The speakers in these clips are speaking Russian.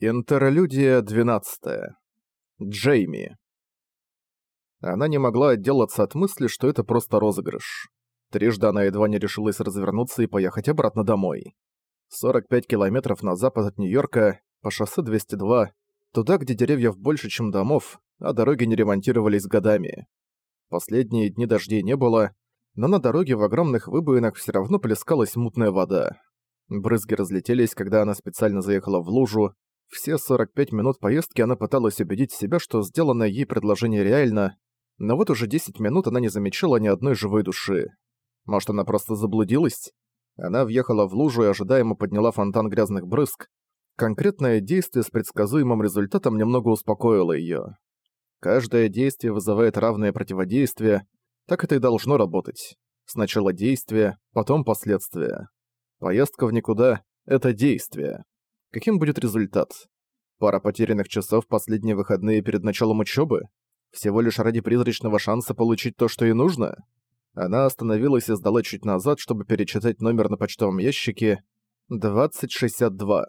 Интерлюдия 12. Джейми. Она не могла отделаться от мысли, что это просто розыгрыш. Трижды она едва не решилась развернуться и поехать обратно домой. 45 километров на запад от Нью-Йорка, по шоссе 202, туда, где деревьев больше, чем домов, а дороги не ремонтировались годами. Последние дни дождей не было, но на дороге в огромных выбоинах все равно плескалась мутная вода. Брызги разлетелись, когда она специально заехала в лужу, все 45 минут поездки она пыталась убедить себя, что сделанное ей предложение реально, но вот уже 10 минут она не замечала ни одной живой души. Может, она просто заблудилась? Она въехала в лужу и ожидаемо подняла фонтан грязных брызг. Конкретное действие с предсказуемым результатом немного успокоило её. Каждое действие вызывает равное противодействие, так это и должно работать. Сначала действие, потом последствия. Поездка в никуда — это действие. Каким будет результат? Пара потерянных часов в последние выходные перед началом учебы? Всего лишь ради призрачного шанса получить то, что ей нужно? Она остановилась и сдала чуть назад, чтобы перечитать номер на почтовом ящике 2062.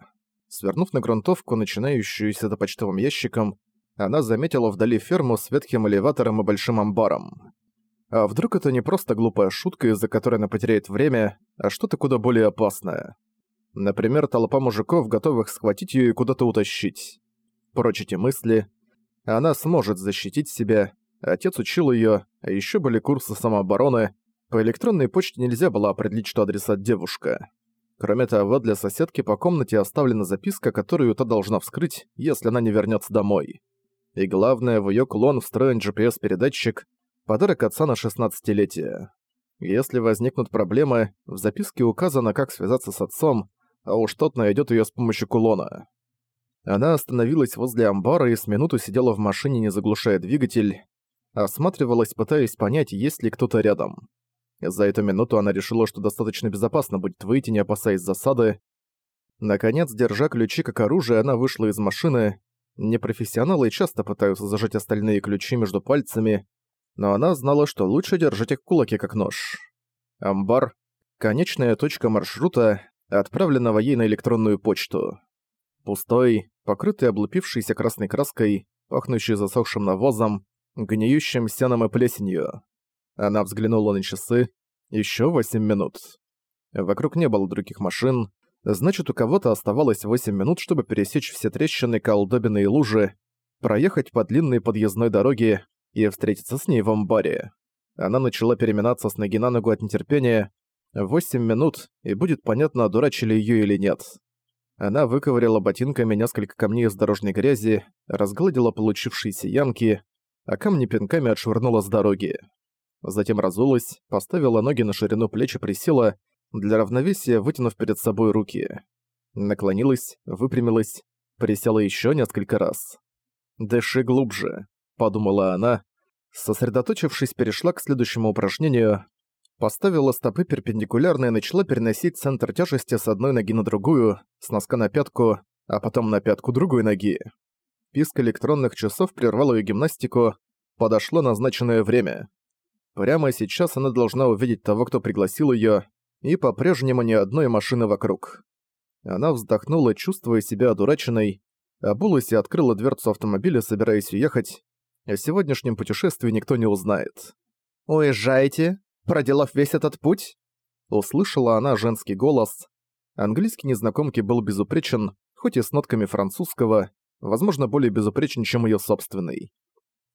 Свернув на грунтовку, начинающуюся за почтовым ящиком, она заметила вдали ферму с ветхим элеватором и большим амбаром. А вдруг это не просто глупая шутка, из-за которой она потеряет время, а что-то куда более опасное? Например, толпа мужиков, готовых схватить её и куда-то утащить. Прочь эти мысли. Она сможет защитить себя. Отец учил её, а ещё были курсы самообороны. По электронной почте нельзя было определить, что адресат девушка. Кроме того, для соседки по комнате оставлена записка, которую та должна вскрыть, если она не вернётся домой. И главное, в её кулон встроен GPS-передатчик, подарок отца на 16-летие. Если возникнут проблемы, в записке указано, как связаться с отцом, а уж тот найдет ее с помощью кулона. Она остановилась возле амбара и с минуту сидела в машине, не заглушая двигатель, осматривалась, пытаясь понять, есть ли кто-то рядом. За эту минуту она решила, что достаточно безопасно будет выйти, не опасаясь засады. Наконец, держа ключи как оружие, она вышла из машины. Непрофессионалы часто пытаются зажать остальные ключи между пальцами, но она знала, что лучше держать их в кулаке как нож. Амбар — конечная точка маршрута, отправленного ей на электронную почту. Пустой, покрытый облупившейся красной краской, пахнущий засохшим навозом, гниющим сеном и плесенью. Она взглянула на часы. Еще восемь минут. Вокруг не было других машин, значит, у кого-то оставалось восемь минут, чтобы пересечь все трещины, колдобины и лужи, проехать по длинной подъездной дороге и встретиться с ней в амбаре. Она начала переминаться с ноги на ногу от нетерпения, Восемь минут, и будет понятно, одурачили её или нет. Она выковыряла ботинками несколько камней из дорожной грязи, разгладила получившиеся ямки, а камни пинками отшвырнула с дороги. Затем разулась, поставила ноги на ширину плеч и присела, для равновесия вытянув перед собой руки. Наклонилась, выпрямилась, присела ещё несколько раз. «Дыши глубже», — подумала она. Сосредоточившись, перешла к следующему упражнению, поставила стопы перпендикулярно и начала переносить центр тяжести с одной ноги на другую, с носка на пятку, а потом на пятку другой ноги. Писк электронных часов прервал ее гимнастику, подошло назначенное время. Прямо сейчас она должна увидеть того, кто пригласил ее, и по-прежнему ни одной машины вокруг. Она вздохнула, чувствуя себя одураченной, обулась и открыла дверцу автомобиля, собираясь уехать. О сегодняшнем путешествии никто не узнает. «Уезжаете?» Проделав весь этот путь?» Услышала она женский голос. Английский незнакомки был безупречен, хоть и с нотками французского, возможно, более безупречен, чем её собственный.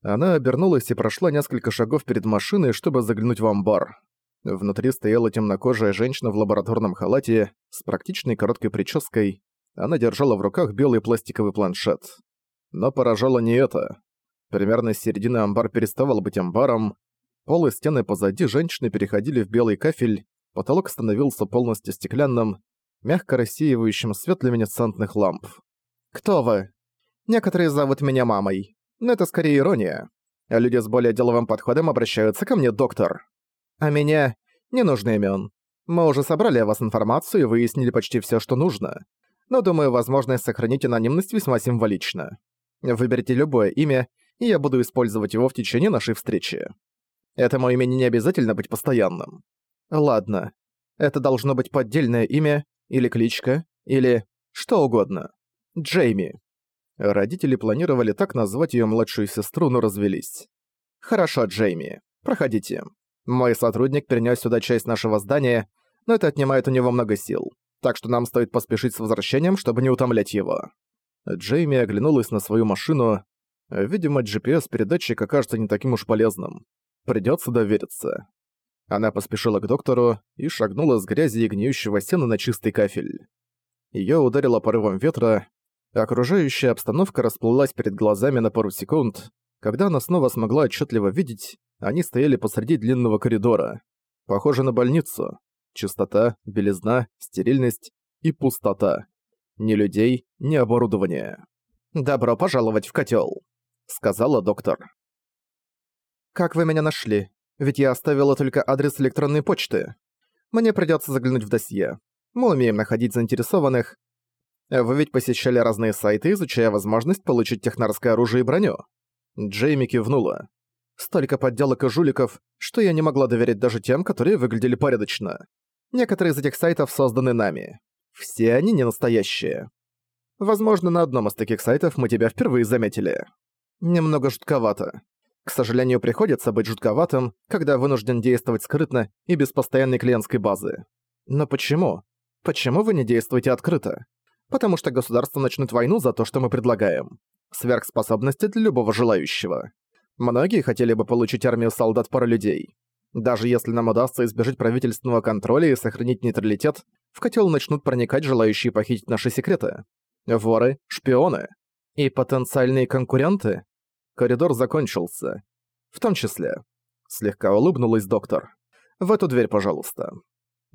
Она обернулась и прошла несколько шагов перед машиной, чтобы заглянуть в амбар. Внутри стояла темнокожая женщина в лабораторном халате с практичной короткой прической. Она держала в руках белый пластиковый планшет. Но поражало не это. Примерно с середины амбар переставал быть амбаром, Пол стены позади женщины переходили в белый кафель, потолок становился полностью стеклянным, мягко рассеивающим свет люминесцентных ламп. «Кто вы?» «Некоторые зовут меня мамой, но это скорее ирония. А люди с более деловым подходом обращаются ко мне, доктор. А меня не нужно имен. Мы уже собрали о вас информацию и выяснили почти все, что нужно. Но думаю, возможность сохранить анонимность весьма символична. Выберите любое имя, и я буду использовать его в течение нашей встречи. Этому имени не обязательно быть постоянным. Ладно. Это должно быть поддельное имя, или кличка, или что угодно. Джейми. Родители планировали так назвать её младшую сестру, но развелись. «Хорошо, Джейми. Проходите. Мой сотрудник перенёс сюда часть нашего здания, но это отнимает у него много сил, так что нам стоит поспешить с возвращением, чтобы не утомлять его». Джейми оглянулась на свою машину. Видимо, GPS-передатчик окажется не таким уж полезным. Придётся довериться. Она поспешила к доктору и шагнула с грязи и гниющего сена на чистый кафель. Её ударило порывом ветра, окружающая обстановка расплылась перед глазами на пару секунд. Когда она снова смогла отчетливо видеть, они стояли посреди длинного коридора. Похоже на больницу. Чистота, белизна, стерильность и пустота. Ни людей, ни оборудования. «Добро пожаловать в котел, сказала доктор. «Как вы меня нашли? Ведь я оставила только адрес электронной почты. Мне придётся заглянуть в досье. Мы умеем находить заинтересованных. Вы ведь посещали разные сайты, изучая возможность получить технарское оружие и броню?» Джейми кивнула. «Столько подделок и жуликов, что я не могла доверять даже тем, которые выглядели порядочно. Некоторые из этих сайтов созданы нами. Все они не настоящие. Возможно, на одном из таких сайтов мы тебя впервые заметили. Немного жутковато. К сожалению, приходится быть жутковатым, когда вынужден действовать скрытно и без постоянной клиентской базы. Но почему? Почему вы не действуете открыто? Потому что государство начнет войну за то, что мы предлагаем. Сверхспособности для любого желающего. Многие хотели бы получить армию солдат пара людей. Даже если нам удастся избежать правительственного контроля и сохранить нейтралитет, в котел начнут проникать желающие похитить наши секреты. Воры, шпионы и потенциальные конкуренты. Коридор закончился. В том числе. Слегка улыбнулась доктор. В эту дверь, пожалуйста.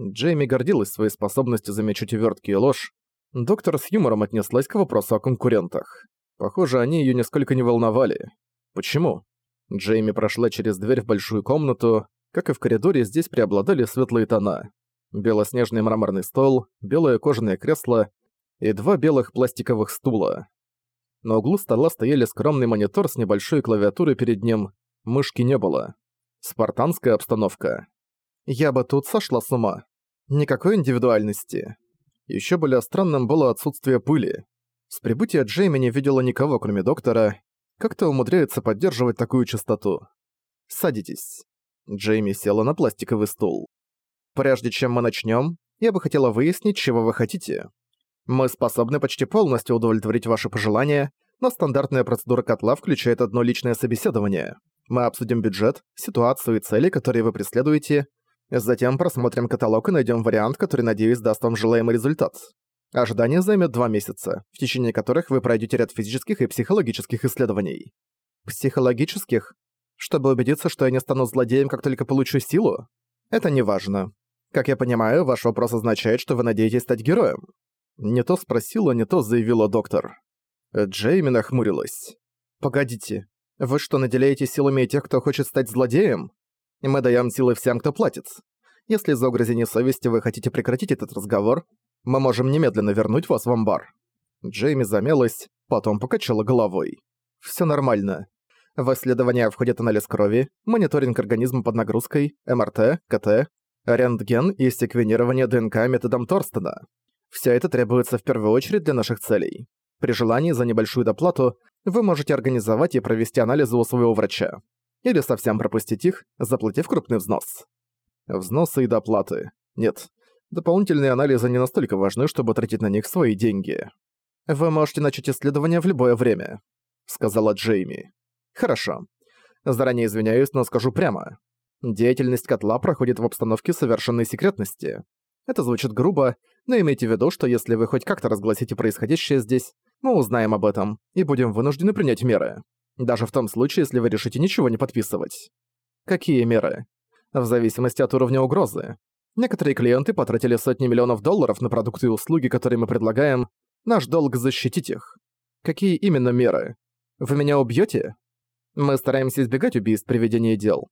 Джейми гордилась своей способностью замечать увертки и ложь. Доктор с юмором отнеслась к вопросу о конкурентах. Похоже, они её нисколько не волновали. Почему? Джейми прошла через дверь в большую комнату, как и в коридоре, здесь преобладали светлые тона. Белоснежный мраморный стол, белое кожаное кресло и два белых пластиковых стула. На углу стола стояли скромный монитор с небольшой клавиатурой перед ним, мышки не было. Спартанская обстановка. Я бы тут сошла с ума. Никакой индивидуальности. Еще более странным было отсутствие пыли. С прибытия Джейми не видела никого, кроме доктора. Как-то умудряется поддерживать такую частоту. Садитесь. Джейми села на пластиковый стул. «Прежде чем мы начнем, я бы хотела выяснить, чего вы хотите. Мы способны почти полностью удовлетворить ваши пожелания, но стандартная процедура котла включает одно личное собеседование. Мы обсудим бюджет, ситуацию и цели, которые вы преследуете, затем просмотрим каталог и найдем вариант, который, надеюсь, даст вам желаемый результат. Ожидание займет два месяца, в течение которых вы пройдете ряд физических и психологических исследований. Психологических? Чтобы убедиться, что я не стану злодеем, как только получу силу? Это не важно. Как я понимаю, ваш вопрос означает, что вы надеетесь стать героем. Не то спросила, не то заявила доктор. Джейми нахмурилась. «Погодите, вы что, наделяете силами тех, кто хочет стать злодеем? Мы даем силы всем, кто платит. Если из-за угрызений совести вы хотите прекратить этот разговор, мы можем немедленно вернуть вас в амбар». Джейми замялась, потом покачала головой. «Всё нормально. В исследования входят анализ крови, мониторинг организма под нагрузкой, МРТ, КТ, рентген и секвенирование ДНК методом Торстена. Все это требуется в первую очередь для наших целей. При желании за небольшую доплату вы можете организовать и провести анализы у своего врача. Или совсем пропустить их, заплатив крупный взнос. Взносы и доплаты. Нет, дополнительные анализы не настолько важны, чтобы тратить на них свои деньги. «Вы можете начать исследование в любое время», — сказала Джейми. Хорошо. Заранее извиняюсь, но скажу прямо. Деятельность котла проходит в обстановке совершенной секретности. Это звучит грубо, но имейте в виду, что если вы хоть как-то разгласите происходящее здесь, мы узнаем об этом и будем вынуждены принять меры. Даже в том случае, если вы решите ничего не подписывать. Какие меры? В зависимости от уровня угрозы. Некоторые клиенты потратили сотни миллионов долларов на продукты и услуги, которые мы предлагаем. Наш долг защитить их. Какие именно меры? Вы меня убьете? Мы стараемся избегать убийств при ведении дел.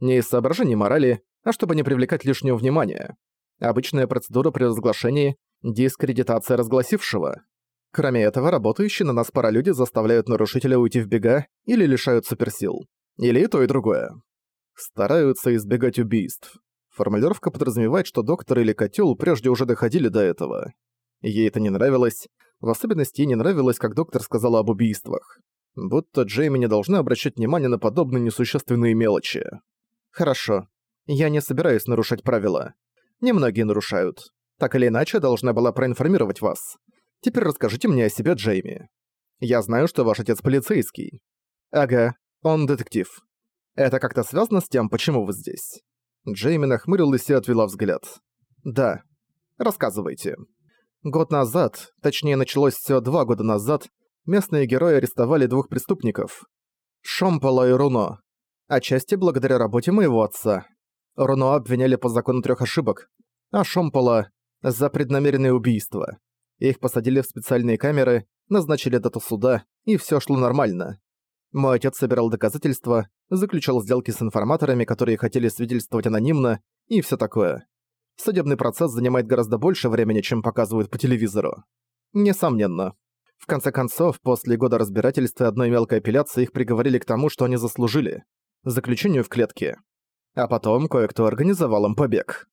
Не из соображений морали, а чтобы не привлекать лишнего внимания. Обычная процедура при разглашении – дискредитация разгласившего. Кроме этого, работающие на нас паралюди заставляют нарушителя уйти в бега или лишают суперсил. Или то, и другое. Стараются избегать убийств. Формулировка подразумевает, что доктор или котел прежде уже доходили до этого. Ей это не нравилось, В особенности ей не нравилось, как доктор сказала об убийствах. Будто Джейми не должна обращать внимание на подобные несущественные мелочи. Хорошо. Я не собираюсь нарушать правила. Немногие нарушают. Так или иначе, должна была проинформировать вас. Теперь расскажите мне о себе, Джейми. Я знаю, что ваш отец полицейский. Ага, он детектив. Это как-то связано с тем, почему вы здесь? Джейми нахмурилась и отвела взгляд. Да. Рассказывайте. Год назад, точнее началось все два года назад, местные герои арестовали двух преступников. Шомпола и Руно. Отчасти благодаря работе моего отца. Руно обвиняли по закону трех ошибок, а Шомпола — за преднамеренное убийство. Их посадили в специальные камеры, назначили дату суда, и все шло нормально. Мой отец собирал доказательства, заключал сделки с информаторами, которые хотели свидетельствовать анонимно, и все такое. Судебный процесс занимает гораздо больше времени, чем показывают по телевизору. Несомненно. В конце концов, после года разбирательства и одной мелкой апелляции их приговорили к тому, что они заслужили. Заключению в клетке. А потом кое-кто организовал им побег.